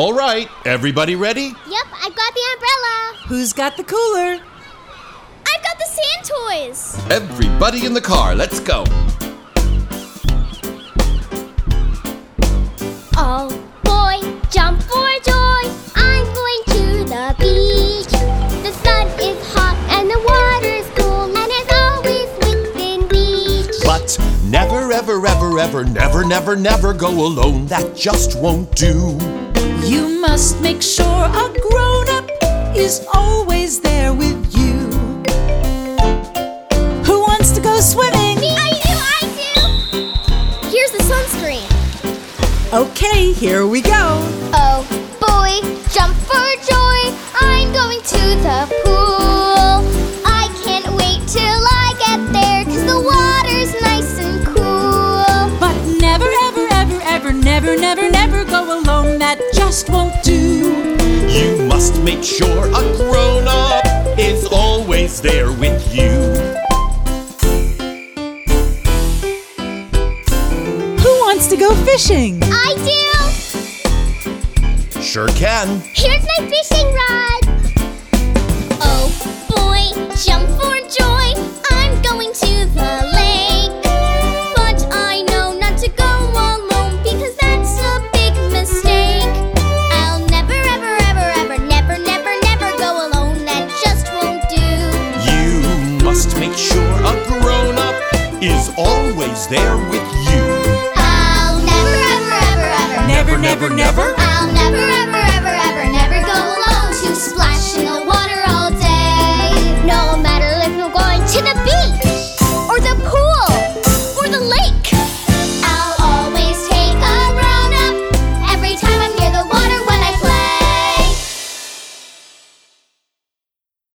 All right, everybody ready? Yep, I've got the umbrella. Who's got the cooler? I've got the sand toys. Everybody in the car, let's go. Oh boy, jump for joy. I'm going to the beach. The sun is hot and the water's cool and it's always within reach. But never, ever, ever, ever, never, never, never go alone. That just won't do. You must make sure a grown up is always there with you. Who wants to go swimming? Me, I do, I do. Here's the sunscreen. Okay, here we go. That just won't do. You must make sure a grown up is always there with you. Who wants to go fishing? I do. Sure can. Here's my make sure a grown up is always there with you. I'll never, ever, ever, ever. Never, never, never,